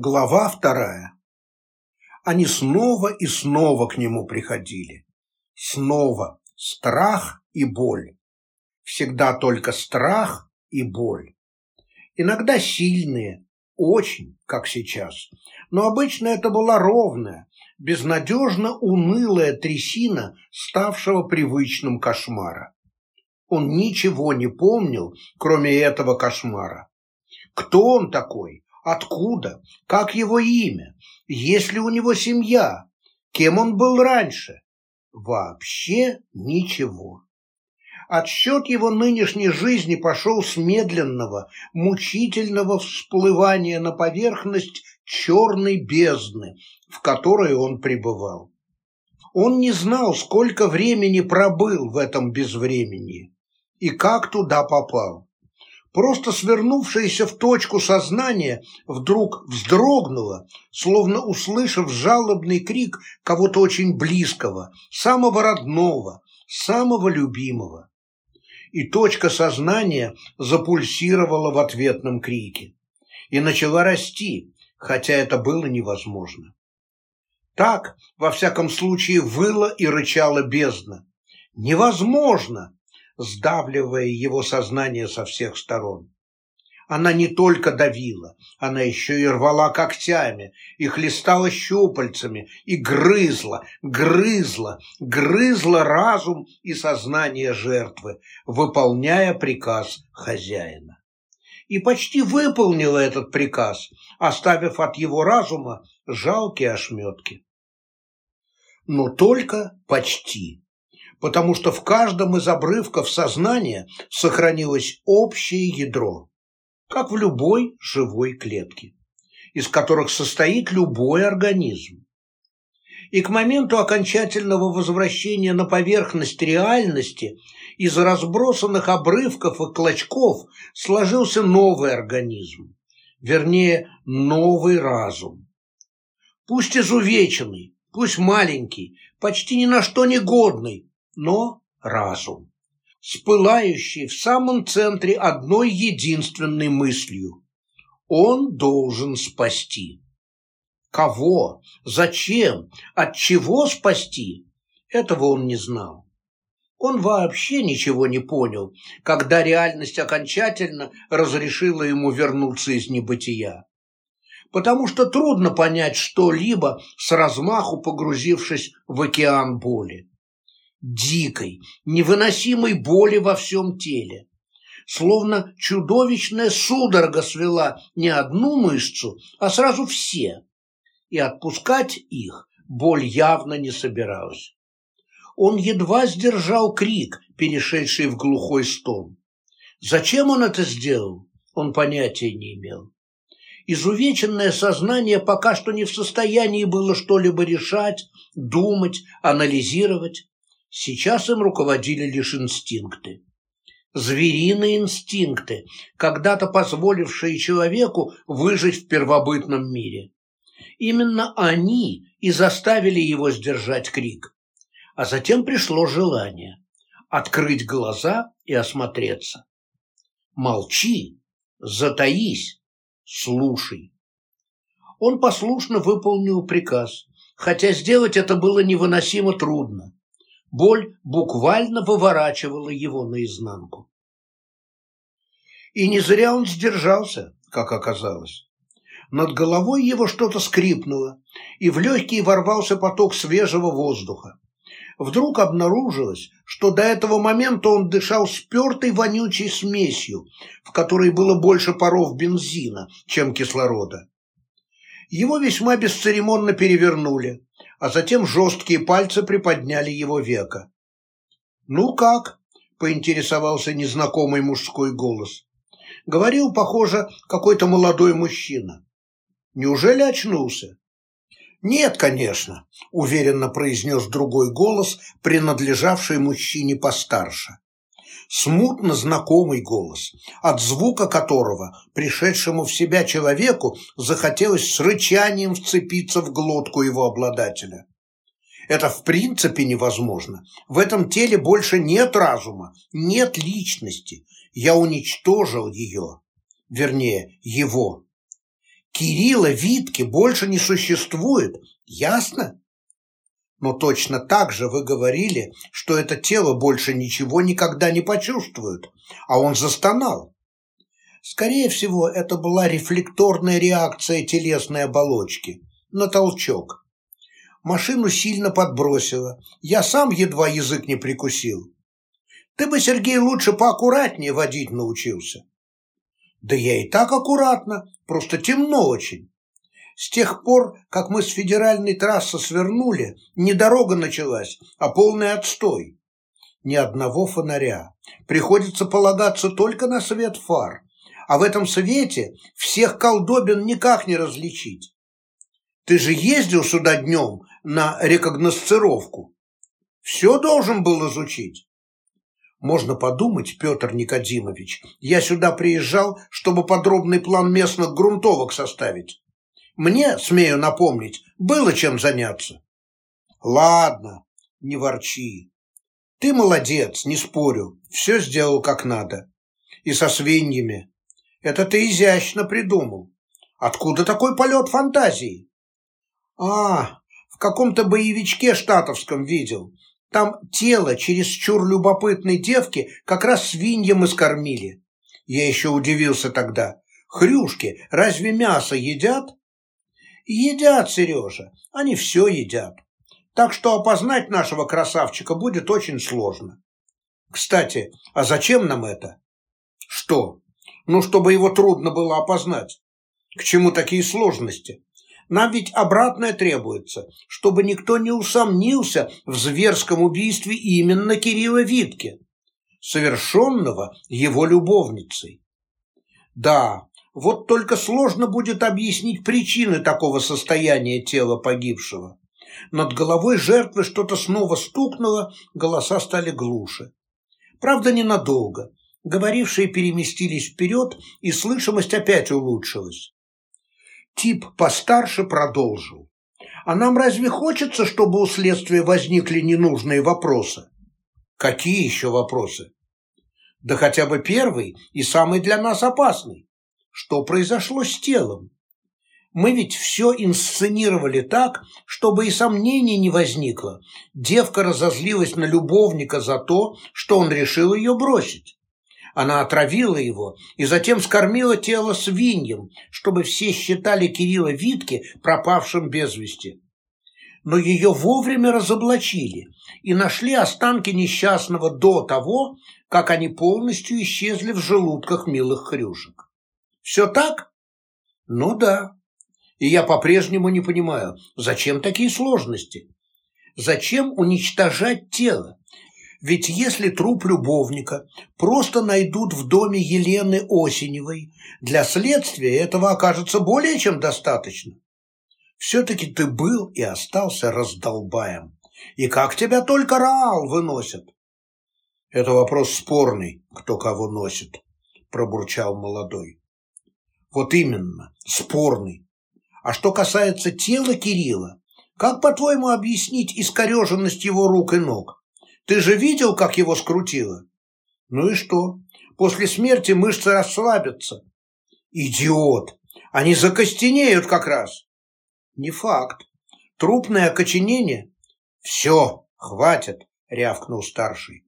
Глава вторая. Они снова и снова к нему приходили. Снова страх и боль. Всегда только страх и боль. Иногда сильные, очень, как сейчас. Но обычно это была ровная, безнадежно унылая трясина, ставшего привычным кошмара. Он ничего не помнил, кроме этого кошмара. Кто он такой? Откуда? Как его имя? Есть ли у него семья? Кем он был раньше? Вообще ничего. Отсчет его нынешней жизни пошел с медленного, мучительного всплывания на поверхность черной бездны, в которой он пребывал. Он не знал, сколько времени пробыл в этом безвременье и как туда попал. Просто свернувшееся в точку сознание вдруг вздрогнуло, словно услышав жалобный крик кого-то очень близкого, самого родного, самого любимого. И точка сознания запульсировала в ответном крике и начала расти, хотя это было невозможно. Так, во всяком случае, выла и рычала бездна. Невозможно! Сдавливая его сознание со всех сторон. Она не только давила, она еще и рвала когтями, и хлестала щупальцами, и грызла, грызла, грызла разум и сознание жертвы, выполняя приказ хозяина. И почти выполнила этот приказ, оставив от его разума жалкие ошметки. Но только почти потому что в каждом из обрывков сознания сохранилось общее ядро, как в любой живой клетке, из которых состоит любой организм. И к моменту окончательного возвращения на поверхность реальности из разбросанных обрывков и клочков сложился новый организм, вернее, новый разум. Пусть изувеченный, пусть маленький, почти ни на что не годный, но разум, спылающий в самом центре одной единственной мыслью. Он должен спасти. Кого? Зачем? От чего спасти? Этого он не знал. Он вообще ничего не понял, когда реальность окончательно разрешила ему вернуться из небытия. Потому что трудно понять что-либо с размаху погрузившись в океан боли дикой, невыносимой боли во всем теле. Словно чудовищная судорога свела не одну мышцу, а сразу все. И отпускать их боль явно не собиралась. Он едва сдержал крик, перешедший в глухой стон. Зачем он это сделал, он понятия не имел. Изувеченное сознание пока что не в состоянии было что-либо решать, думать, анализировать. Сейчас им руководили лишь инстинкты. Звериные инстинкты, когда-то позволившие человеку выжить в первобытном мире. Именно они и заставили его сдержать крик. А затем пришло желание открыть глаза и осмотреться. Молчи, затаись, слушай. Он послушно выполнил приказ, хотя сделать это было невыносимо трудно. Боль буквально выворачивала его наизнанку. И не зря он сдержался, как оказалось. Над головой его что-то скрипнуло, и в легкие ворвался поток свежего воздуха. Вдруг обнаружилось, что до этого момента он дышал спертой вонючей смесью, в которой было больше паров бензина, чем кислорода. Его весьма бесцеремонно перевернули, а затем жесткие пальцы приподняли его века. «Ну как?» – поинтересовался незнакомый мужской голос. Говорил, похоже, какой-то молодой мужчина. «Неужели очнулся?» «Нет, конечно», – уверенно произнес другой голос, принадлежавший мужчине постарше смутно знакомый голос, от звука которого пришедшему в себя человеку захотелось с рычанием вцепиться в глотку его обладателя. Это в принципе невозможно. В этом теле больше нет разума, нет личности. Я уничтожил ее. Вернее, его. Кирилла Витки больше не существует, ясно? Но точно так же вы говорили, что это тело больше ничего никогда не почувствует, а он застонал. Скорее всего, это была рефлекторная реакция телесной оболочки на толчок. Машину сильно подбросило, я сам едва язык не прикусил. Ты бы, Сергей, лучше поаккуратнее водить научился. Да я и так аккуратно, просто темно очень. С тех пор, как мы с федеральной трассы свернули, не дорога началась, а полный отстой. Ни одного фонаря. Приходится полагаться только на свет фар. А в этом свете всех колдобин никак не различить. Ты же ездил сюда днем на рекогносцировку. Все должен был изучить. Можно подумать, Петр Никодимович, я сюда приезжал, чтобы подробный план местных грунтовок составить. Мне, смею напомнить, было чем заняться. Ладно, не ворчи. Ты молодец, не спорю, все сделал как надо. И со свиньями. Это ты изящно придумал. Откуда такой полет фантазии? А, в каком-то боевичке штатовском видел. Там тело чересчур любопытной девки как раз свиньям и. Я еще удивился тогда. Хрюшки разве мясо едят? Едят, Сережа, они все едят. Так что опознать нашего красавчика будет очень сложно. Кстати, а зачем нам это? Что? Ну, чтобы его трудно было опознать. К чему такие сложности? Нам ведь обратное требуется, чтобы никто не усомнился в зверском убийстве именно Кирилла Витки, совершенного его любовницей. Да, вот только сложно будет объяснить причины такого состояния тела погибшего. Над головой жертвы что-то снова стукнуло, голоса стали глуше. Правда, ненадолго. Говорившие переместились вперед, и слышимость опять улучшилась. Тип постарше продолжил. А нам разве хочется, чтобы у следствия возникли ненужные вопросы? Какие еще вопросы? Да хотя бы первый и самый для нас опасный. Что произошло с телом? Мы ведь все инсценировали так, чтобы и сомнений не возникло. Девка разозлилась на любовника за то, что он решил ее бросить. Она отравила его и затем скормила тело свиньям, чтобы все считали Кирилла Витки пропавшим без вести. Но ее вовремя разоблачили и нашли останки несчастного до того, как они полностью исчезли в желудках милых хрюшек. Все так? Ну да. И я по-прежнему не понимаю, зачем такие сложности? Зачем уничтожать тело? Ведь если труп любовника просто найдут в доме Елены Осеневой, для следствия этого окажется более чем достаточно. Все-таки ты был и остался раздолбаем. И как тебя только Раал выносит? Это вопрос спорный, кто кого носит, пробурчал молодой. Вот именно, спорный. А что касается тела Кирилла, как, по-твоему, объяснить искореженность его рук и ног? Ты же видел, как его скрутило? Ну и что? После смерти мышцы расслабятся. Идиот! Они закостенеют как раз. Не факт. Трупное окоченение? Все, хватит, рявкнул старший.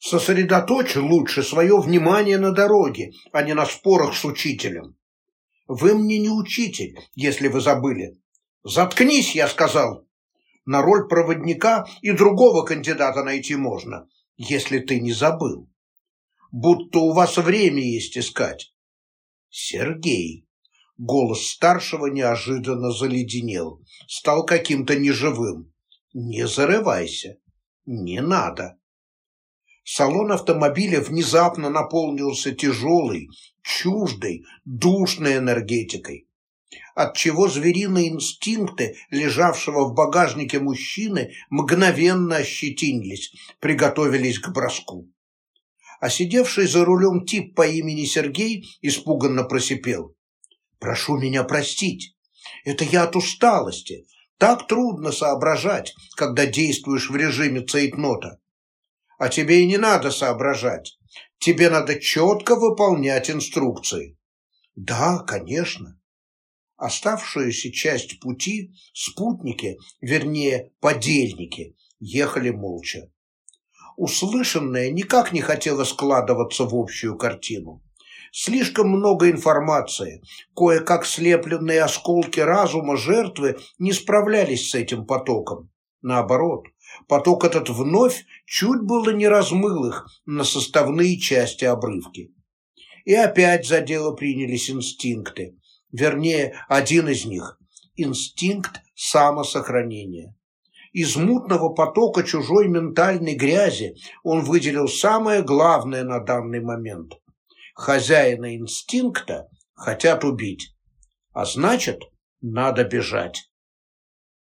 Сосредоточь лучше свое внимание на дороге, а не на спорах с учителем. Вы мне не учитель, если вы забыли. Заткнись, я сказал на роль проводника и другого кандидата найти можно, если ты не забыл. Будто у вас время есть искать. Сергей. Голос старшего неожиданно заледенел, стал каким-то неживым. Не зарывайся. Не надо. Салон автомобиля внезапно наполнился тяжелой, чуждой, душной энергетикой отчего звериные инстинкты лежавшего в багажнике мужчины мгновенно ощетинились, приготовились к броску. А сидевший за рулем тип по имени Сергей испуганно просипел. «Прошу меня простить. Это я от усталости. Так трудно соображать, когда действуешь в режиме цейтнота. А тебе и не надо соображать. Тебе надо четко выполнять инструкции». «Да, конечно. Оставшуюся часть пути спутники, вернее, подельники, ехали молча. Услышанное никак не хотело складываться в общую картину. Слишком много информации, кое-как слепленные осколки разума жертвы не справлялись с этим потоком. Наоборот, поток этот вновь чуть было не размыл их на составные части обрывки. И опять за дело принялись инстинкты, вернее, один из них – инстинкт самосохранения. Из мутного потока чужой ментальной грязи он выделил самое главное на данный момент – хозяина инстинкта хотят убить, а значит, надо бежать.